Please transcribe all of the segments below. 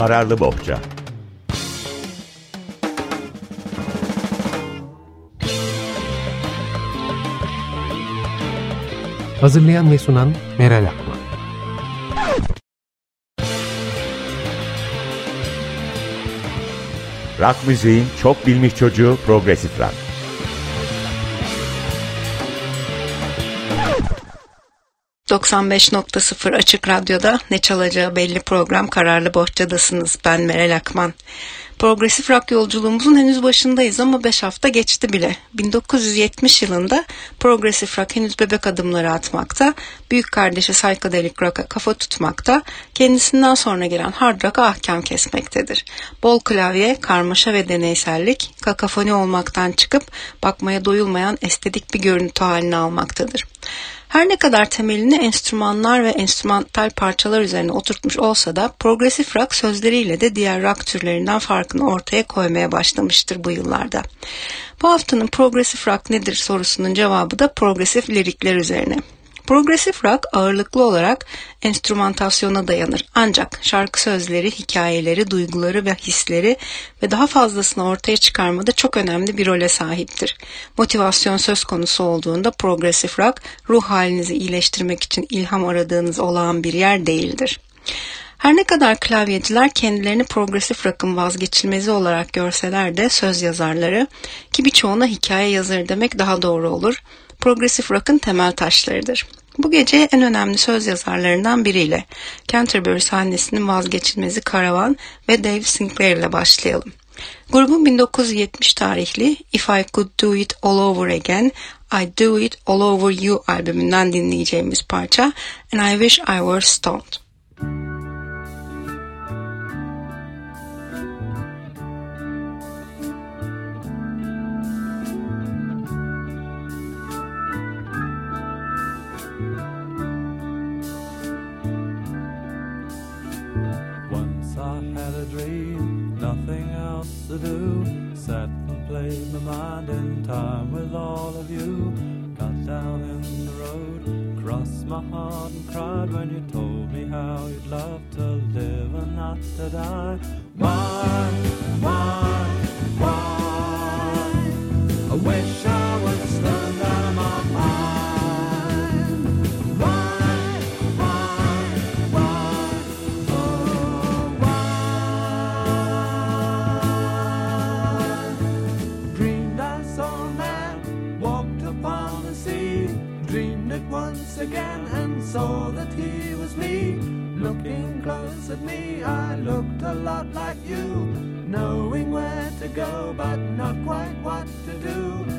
Kararlı Bohça Hazırlayan ve sunan Meral Akman Rock müziğin çok bilmiş çocuğu Progresif Rock. ...95.0 Açık Radyo'da ne çalacağı belli program Kararlı Bohçadasınız. Ben Meral Akman. Progresif rock yolculuğumuzun henüz başındayız ama 5 hafta geçti bile. 1970 yılında progresif rock henüz bebek adımları atmakta, büyük kardeşi psychedelic rock'a kafa tutmakta, kendisinden sonra gelen hard rock'a ahkam kesmektedir. Bol klavye, karmaşa ve deneysellik, kakafoni olmaktan çıkıp bakmaya doyulmayan estetik bir görüntü haline almaktadır. Her ne kadar temelini enstrümanlar ve enstrümantal parçalar üzerine oturtmuş olsa da progresif rock sözleriyle de diğer rock türlerinden farkını ortaya koymaya başlamıştır bu yıllarda. Bu haftanın progresif rock nedir sorusunun cevabı da progresif lirikler üzerine. Progresif rock ağırlıklı olarak enstrümantasyona dayanır. Ancak şarkı sözleri, hikayeleri, duyguları ve hisleri ve daha fazlasını ortaya çıkarmada çok önemli bir role sahiptir. Motivasyon söz konusu olduğunda progresif rock ruh halinizi iyileştirmek için ilham aradığınız olağan bir yer değildir. Her ne kadar klavyeciler kendilerini progresif rock'ın vazgeçilmezi olarak görseler de söz yazarları ki birçoğuna hikaye yazarı demek daha doğru olur, progresif rock'ın temel taşlarıdır. Bu gece en önemli söz yazarlarından biriyle Canterbury sahnesinin vazgeçilmezi Karavan ve Dave Sinclair ile başlayalım. Grubun 1970 tarihli If I Could Do It All Over Again, I Do It All Over You albümünden dinleyeceğimiz parça And I Wish I Were Stoned. In time with all of you. Got down in the road, crossed my heart and cried when you told me how you'd love to live and not to die. Why, why, why? I wish saw that he was me. Looking close at me, I looked a lot like you, knowing where to go but not quite what to do.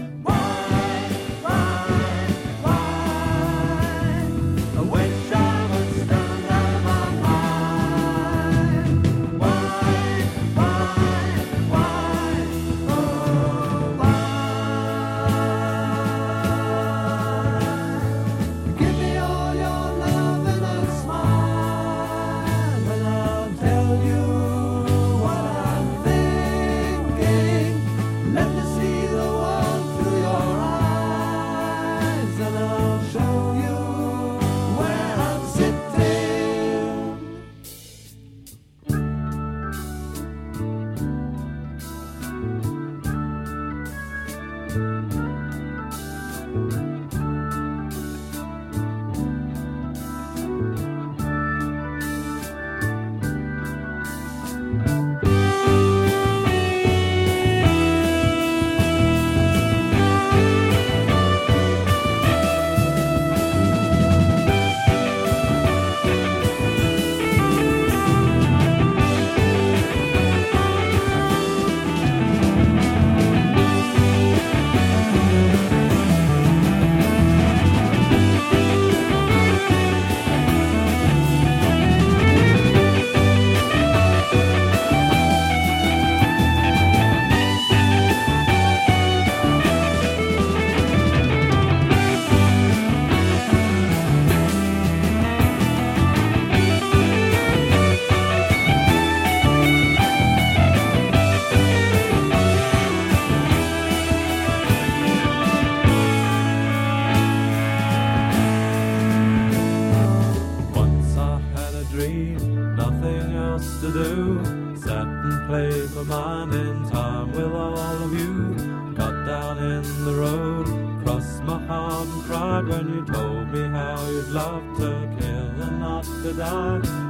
play for mine in time will all of you. Cut down in the road, crossed my heart and cried when you told me how you'd love to kill and not to die.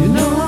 You know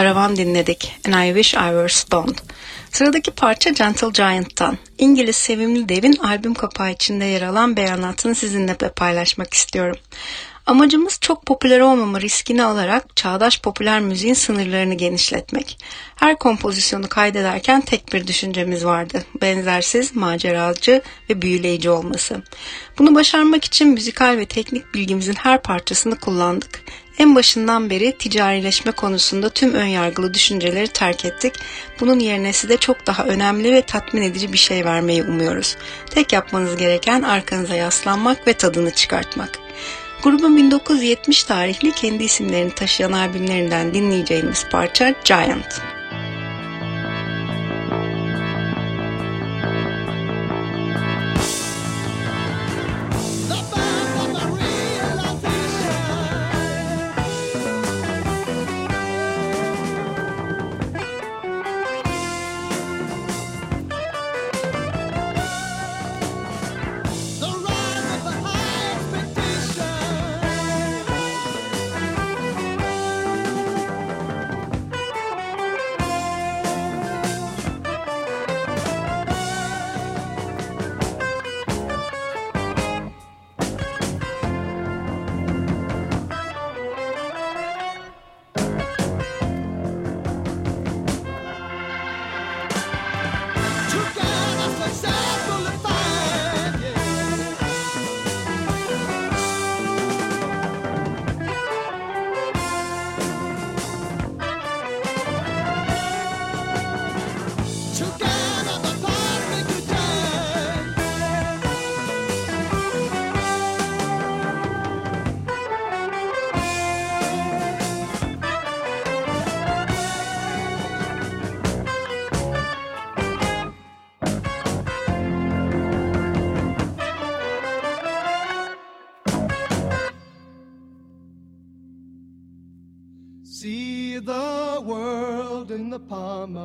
Karavan dinledik. And I Wish I Were Stoned. Sıradaki parça Gentle Giant'tan. İngiliz Sevimli Dev'in albüm kapağı içinde yer alan beyanatını sizinle de paylaşmak istiyorum. Amacımız çok popüler olmama riskini alarak çağdaş popüler müziğin sınırlarını genişletmek. Her kompozisyonu kaydederken tek bir düşüncemiz vardı. Benzersiz, maceracı ve büyüleyici olması. Bunu başarmak için müzikal ve teknik bilgimizin her parçasını kullandık. En başından beri ticarileşme konusunda tüm önyargılı düşünceleri terk ettik. Bunun yerine size çok daha önemli ve tatmin edici bir şey vermeyi umuyoruz. Tek yapmanız gereken arkanıza yaslanmak ve tadını çıkartmak. Grubun 1970 tarihli kendi isimlerini taşıyan albümlerinden dinleyeceğimiz parça Giant.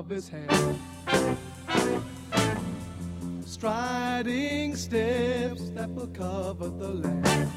Of his hand. Striding steps that will cover the land.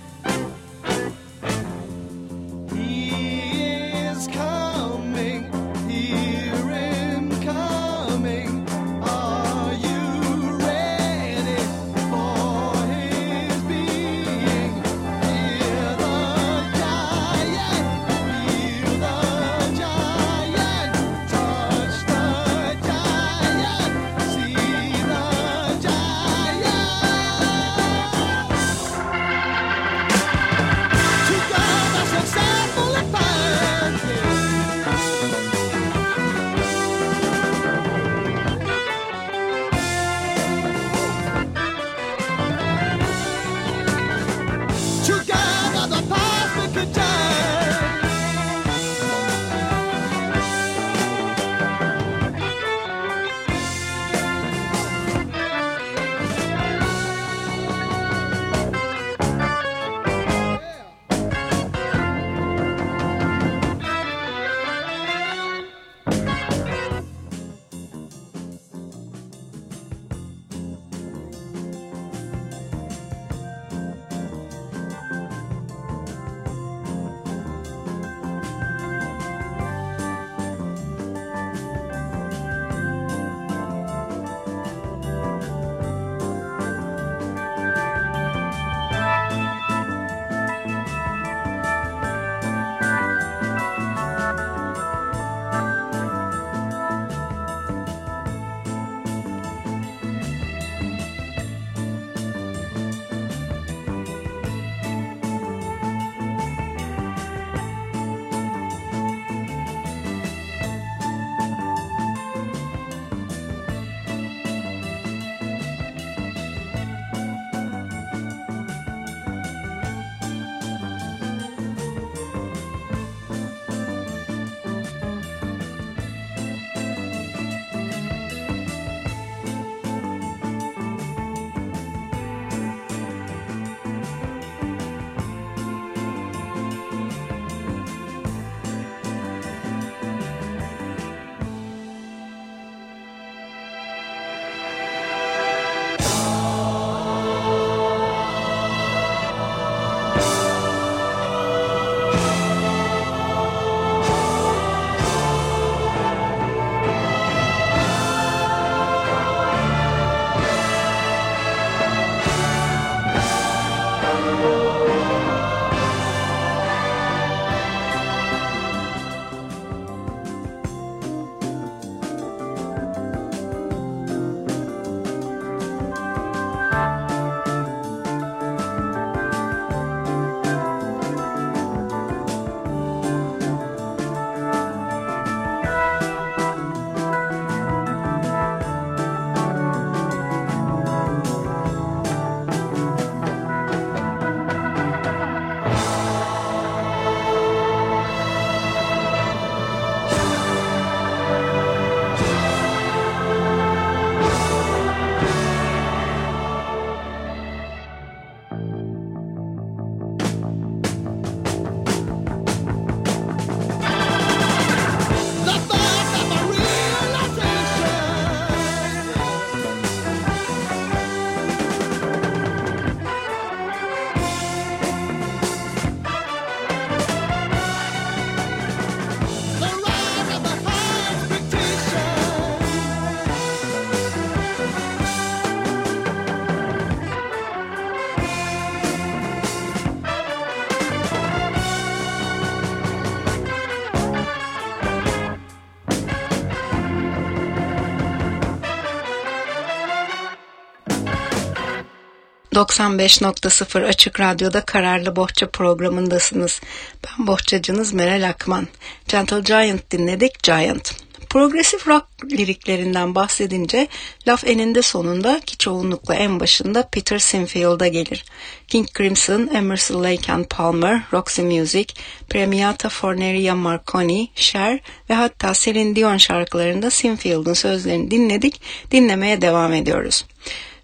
95.0 Açık Radyo'da Kararlı Bohça programındasınız. Ben bohçacınız Meral Akman. Gentle Giant dinledik, Giant. Progresif rock liriklerinden bahsedince laf eninde sonunda ki çoğunlukla en başında Peter Sinfield'a gelir. King Crimson, Emerson Lake and Palmer, Roxy Music, Premiata Forneria Marconi, Cher ve hatta Celine Dion şarkılarında Sinfield'ın sözlerini dinledik, dinlemeye devam ediyoruz.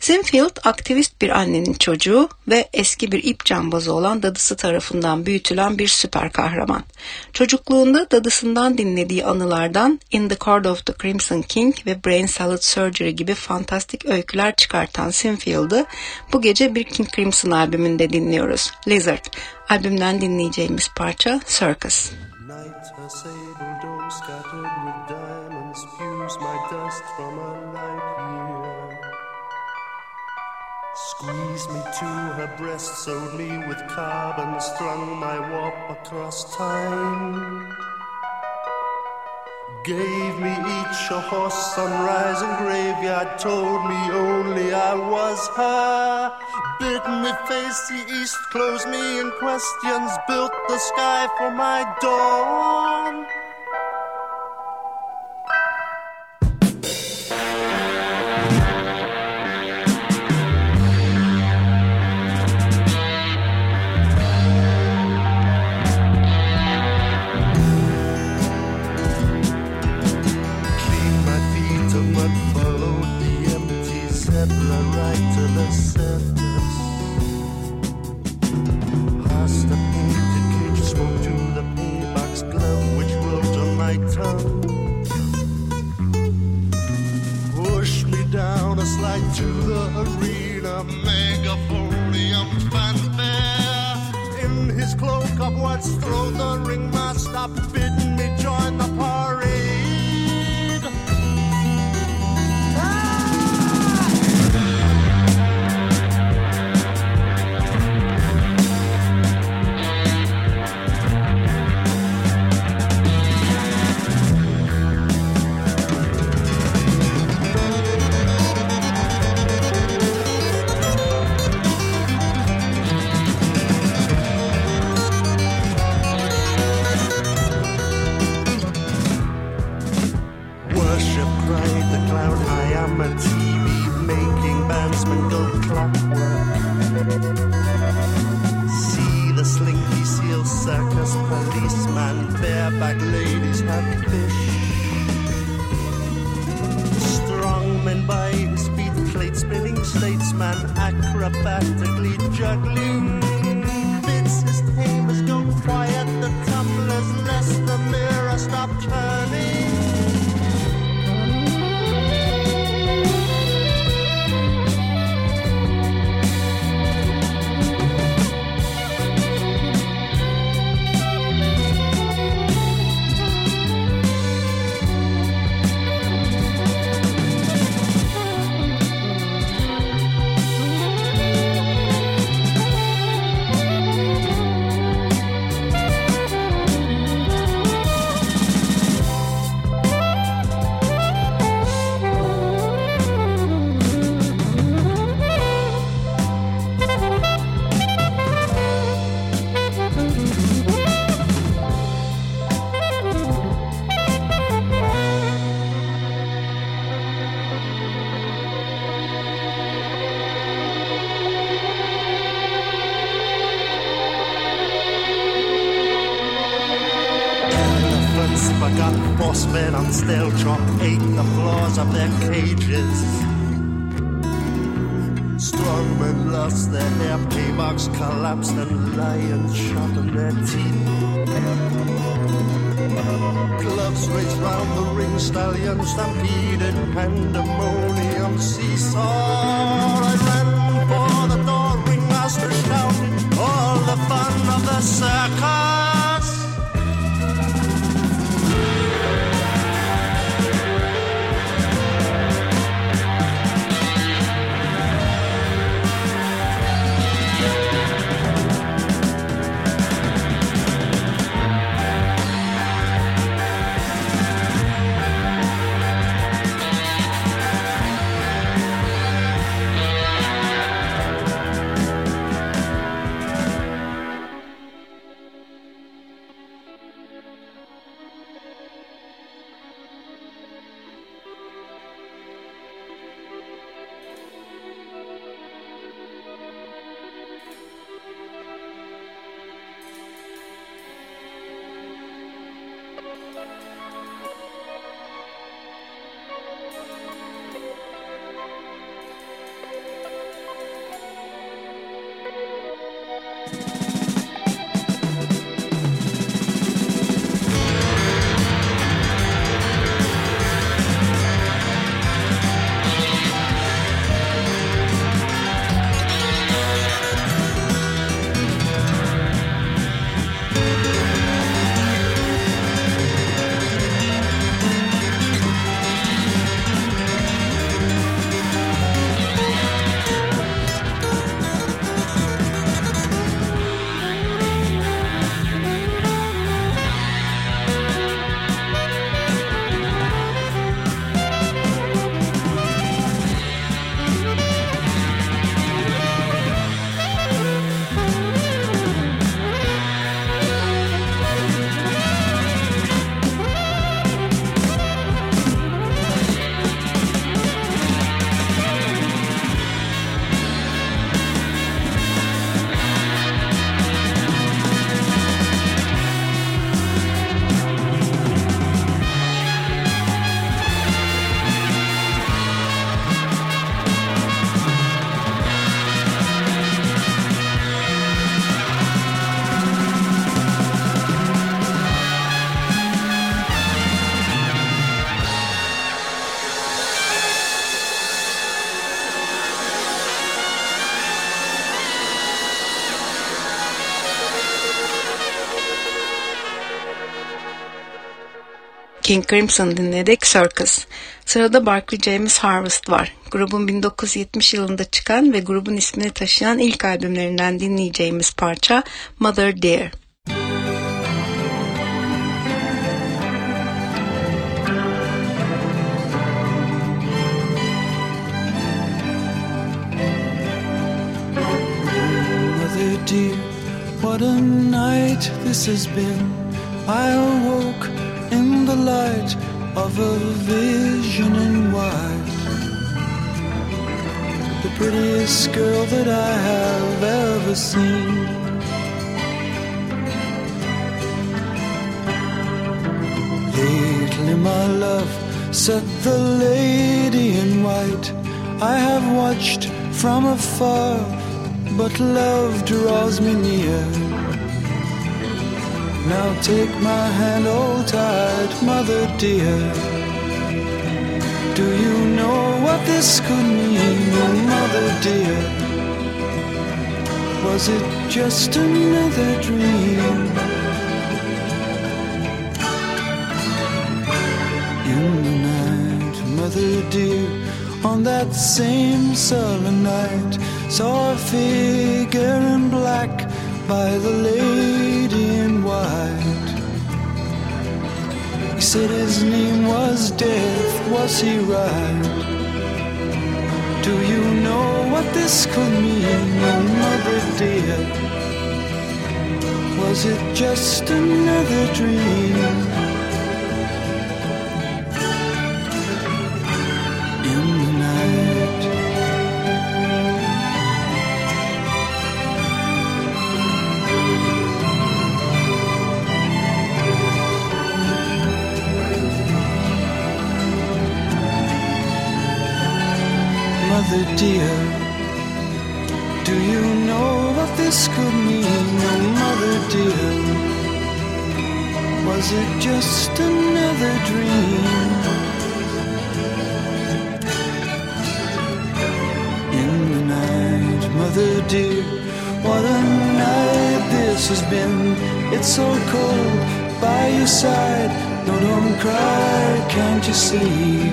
Sinfield aktivist bir annenin çocuğu ve eski bir ip cambazı olan dadısı tarafından büyütülen bir süper kahraman. Çocukluğunda dadısından dinlediği anılardan In the Court of the Crimson King ve Brain Salad Surgery gibi fantastik öyküler çıkartan Sinfield'ı bu gece bir King Crimson albümünde dinliyoruz. Lizard. Albümden dinleyeceğimiz parça Circus. Night, her sable dome scattered with diamonds spews my dust from a Squeezed me to her breast, sewed me with carbon, strung my warp across time. Gave me each a horse, sunrise and graveyard, told me only I was her. Bid me face the east, closed me in questions, built the sky for my dawn. run right to the surface. King Crimson dinledik Circus. Sırada Barclay James Harvest var. Grubun 1970 yılında çıkan ve grubun ismini taşıyan ilk albümlerinden dinleyeceğimiz parça Mother Dear. Mother dear, what a night this has been. I awoke in the light of a vision in white. The prettiest girl that I have ever seen. Lately, my love said the lady in white. I have watched from afar, but love draws me near. Now take my hand, oh, hold tight, mother dear. Do you know what this could mean, oh mother dear? Was it just another dream? In the night, mother dear, on that same sullen night, saw a figure in black by the lady white. He said his name was Death, was he right? Do you know what this could mean, oh mother dear? Was it just another dream? Cry, can't you see?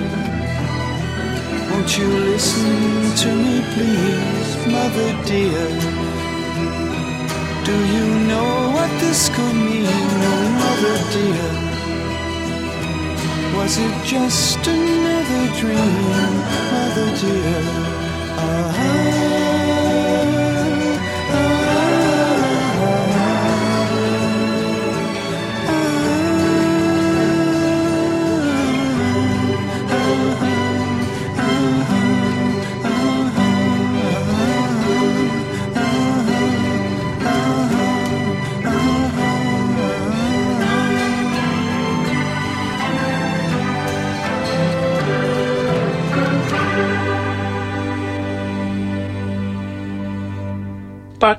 Won't you listen to me, please, mother dear? Do you know what this could mean, oh, mother dear? Was it just another dream, mother dear? Ah,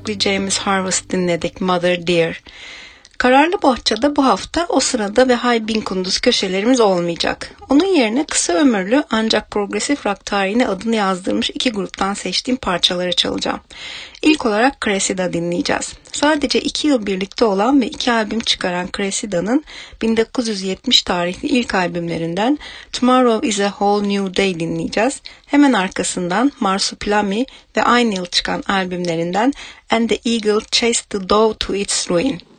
Barclay James Harvest dinledik Mother Dear. Kararlı Bohça'da bu hafta o sırada ve Hay Bin Kunduz köşelerimiz olmayacak. Onun yerine kısa ömürlü ancak progresif rock tarihine adını yazdırmış iki gruptan seçtiğim parçaları çalacağım. İlk olarak Cressida dinleyeceğiz. Sadece iki yıl birlikte olan ve iki albüm çıkaran Cressida'nın 1970 tarihli ilk albümlerinden Tomorrow is a Whole New Day dinleyeceğiz. Hemen arkasından Marsupilami ve aynı yıl çıkan albümlerinden And the Eagle Chased the Dove to Its Ruin.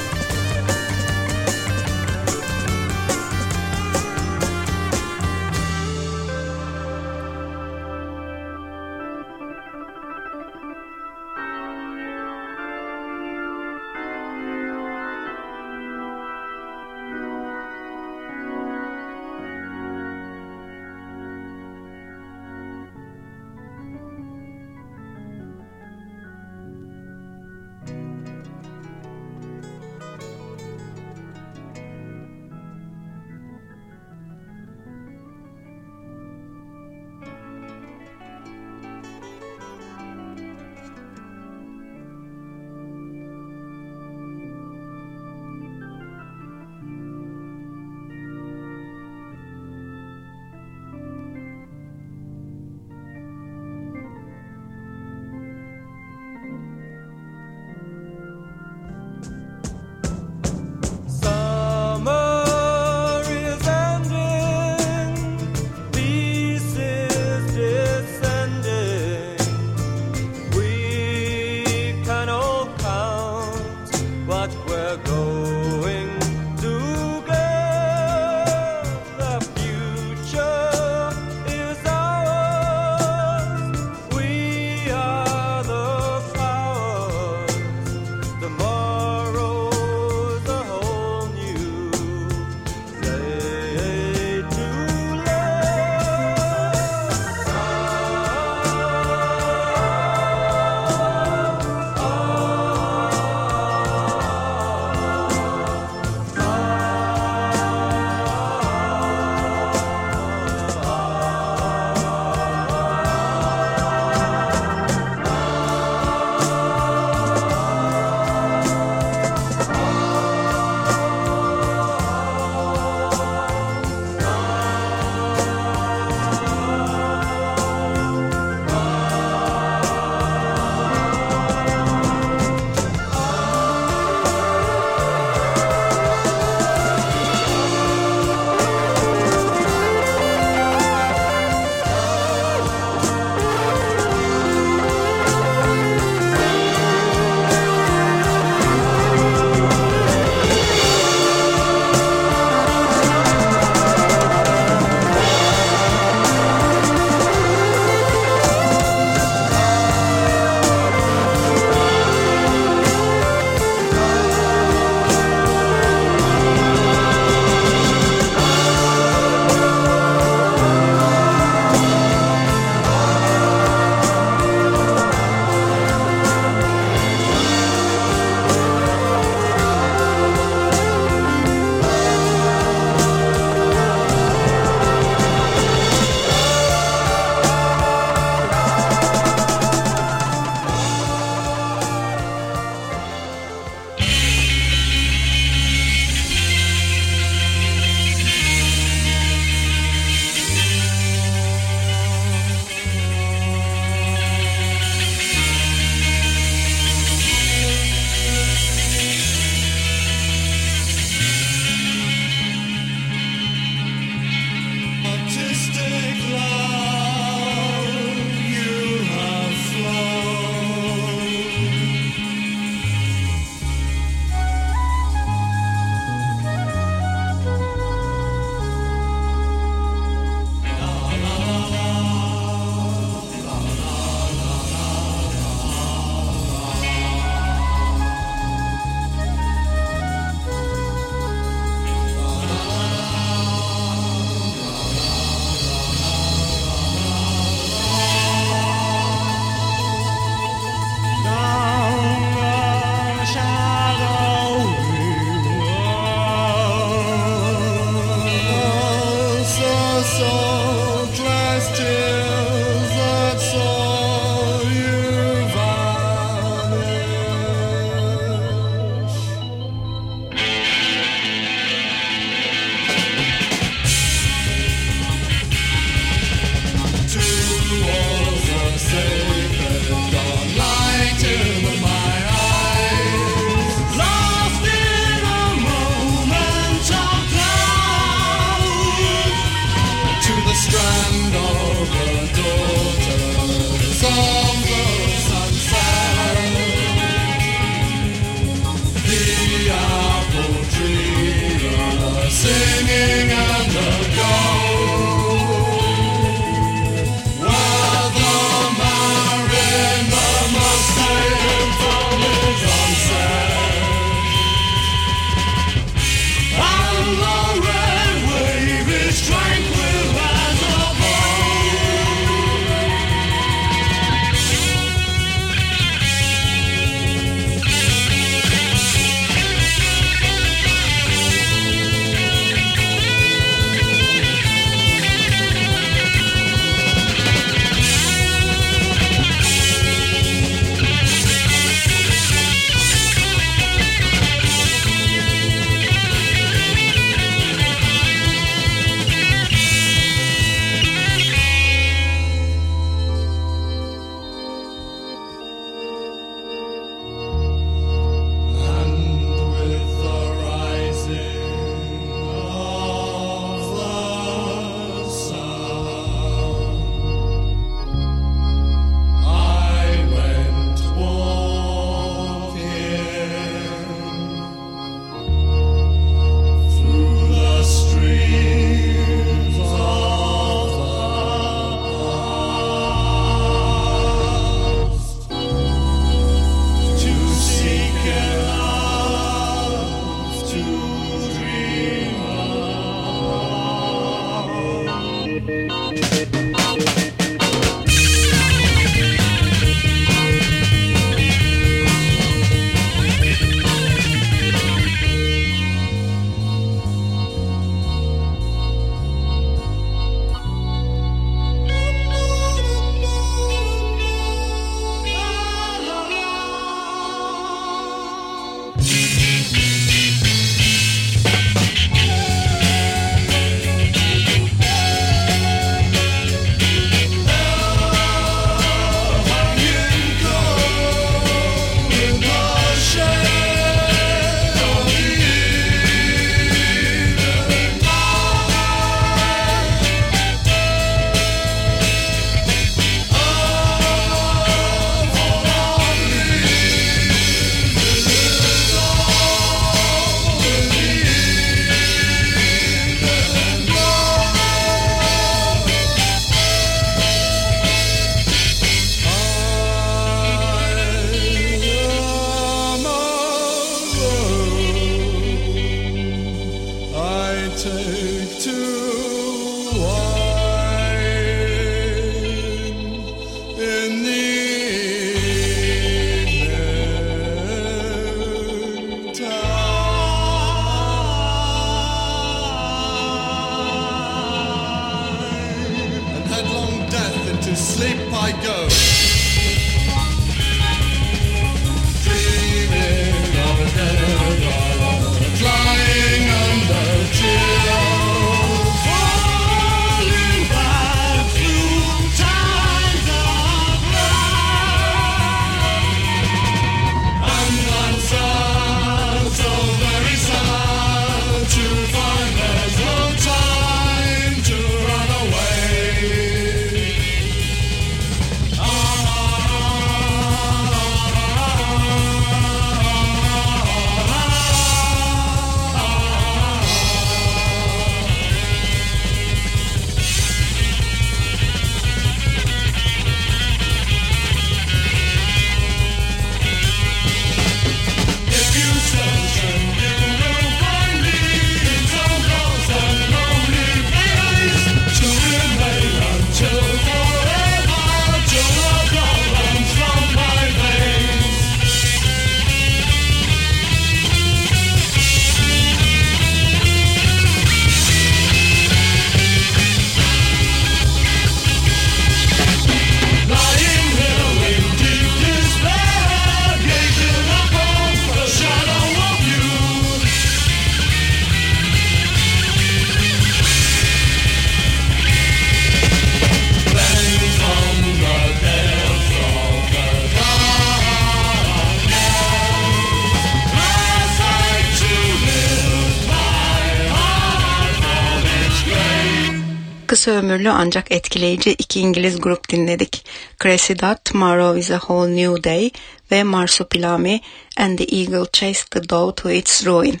Kısa ömürlü ancak etkileyici iki İngiliz grup dinledik. Cressidat, Tomorrow is a Whole New Day ve Marsupilami and the Eagle Chased the Dove to its Ruin.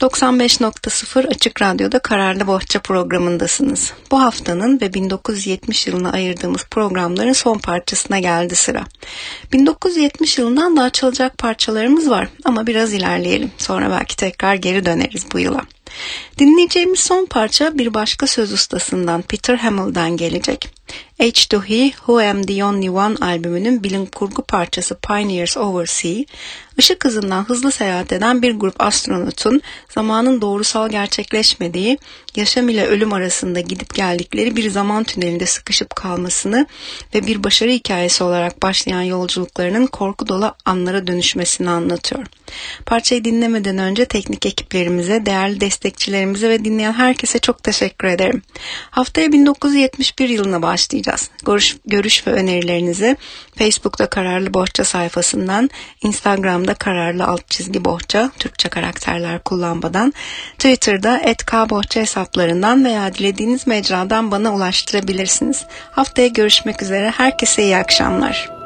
95.0 Açık Radyo'da Kararlı Bohça programındasınız. Bu haftanın ve 1970 yılına ayırdığımız programların son parçasına geldi sıra. 1970 yılından daha çalacak parçalarımız var ama biraz ilerleyelim. Sonra belki tekrar geri döneriz bu yıla. Dinleyeceğimiz son parça bir başka söz ustasından Peter Hamill'den gelecek. H to He, Who Am The Only One albümünün bilim kurgu parçası Pioneers Over Sea, ışık hızından hızlı seyahat eden bir grup astronotun zamanın doğrusal gerçekleşmediği, yaşam ile ölüm arasında gidip geldikleri bir zaman tünelinde sıkışıp kalmasını ve bir başarı hikayesi olarak başlayan yolculuklarının korku dolu anlara dönüşmesini anlatıyor. Parçayı dinlemeden önce teknik ekiplerimize, değerli destekçilerimize ve dinleyen herkese çok teşekkür ederim. Haftaya 1971 yılına başlayacağız. Görüş, görüş ve önerilerinizi Facebook'ta Kararlı Bohça sayfasından, Instagram'da Kararlı Alt Çizgi Bohça, Türkçe karakterler kullanmadan, Twitter'da @kbohça hesaplarından veya dilediğiniz mecradan bana ulaştırabilirsiniz. Haftaya görüşmek üzere. Herkese iyi akşamlar.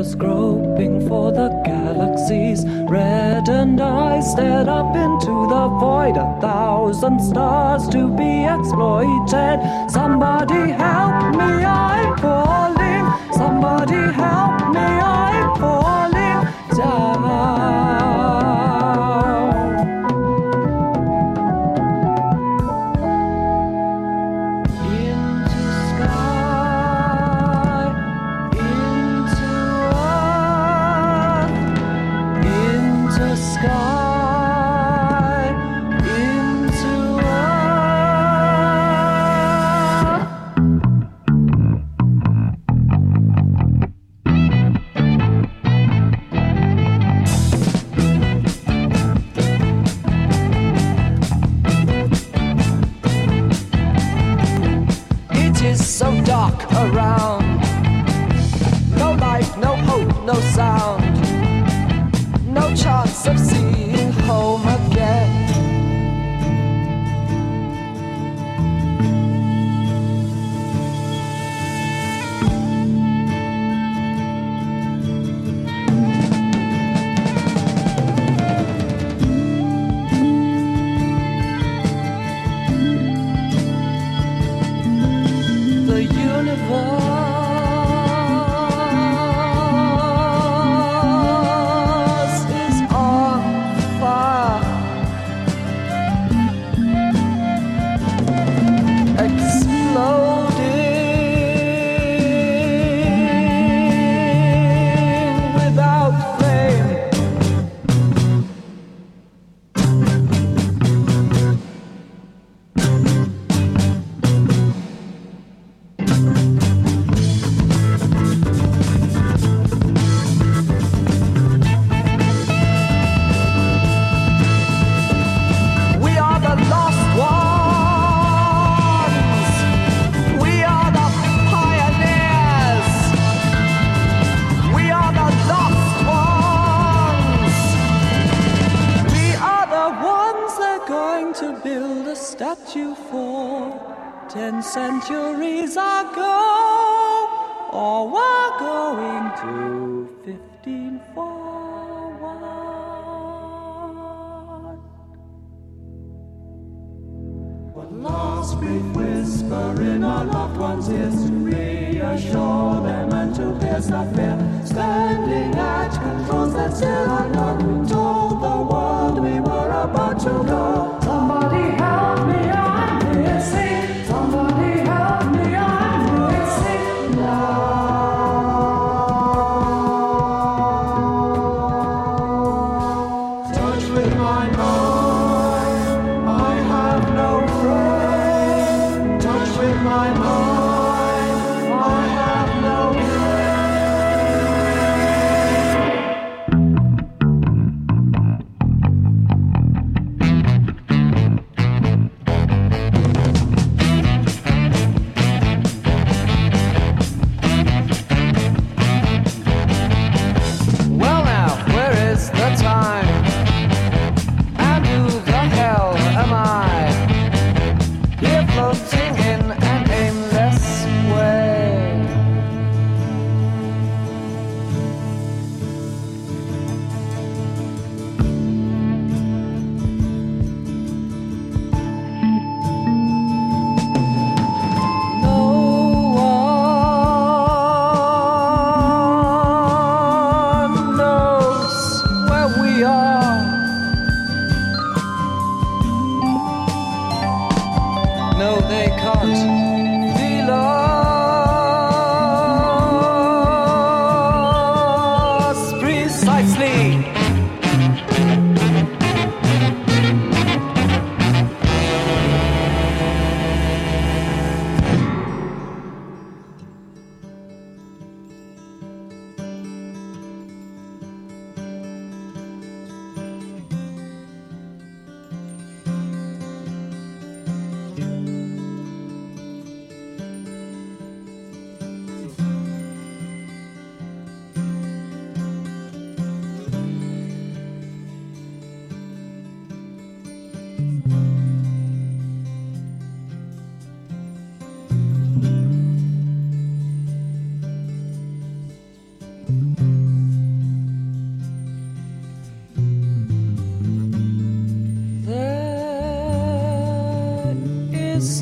Fingers groping for the galaxies. Red and I stared up into the void, a thousand stars to be exploited. Somebody help me, I'm falling. Somebody help me, I'm falling down.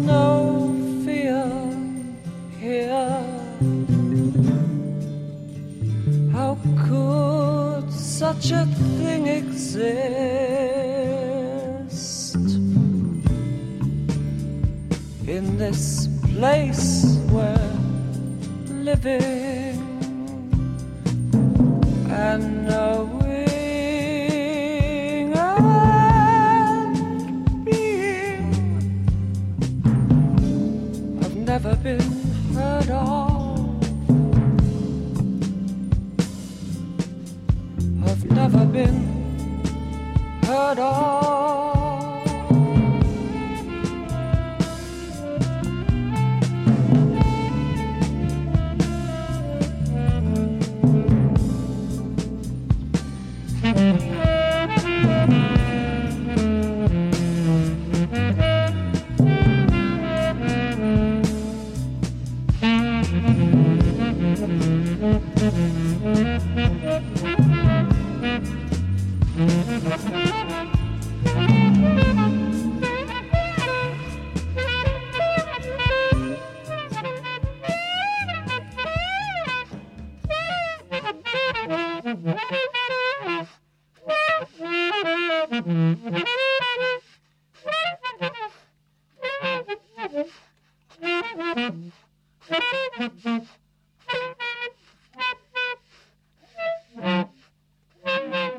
no fear here. How could such a thing exist in this place where living?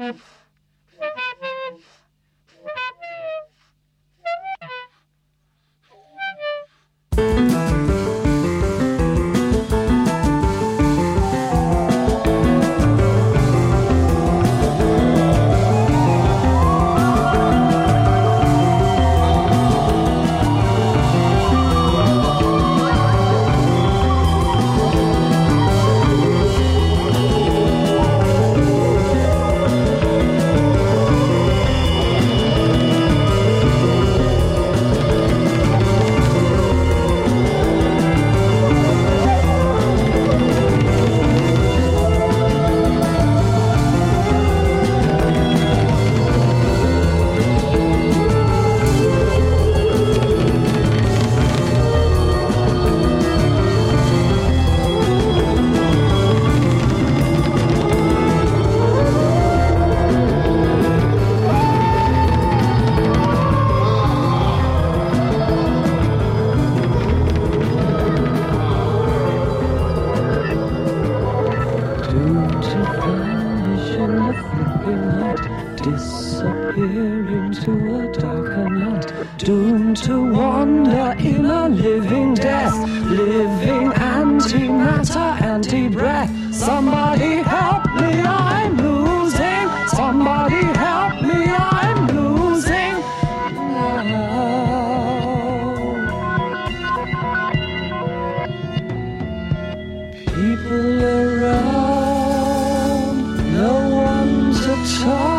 Oof. people around, no one's a child.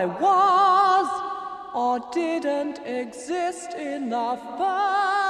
I was or didn't exist enough. But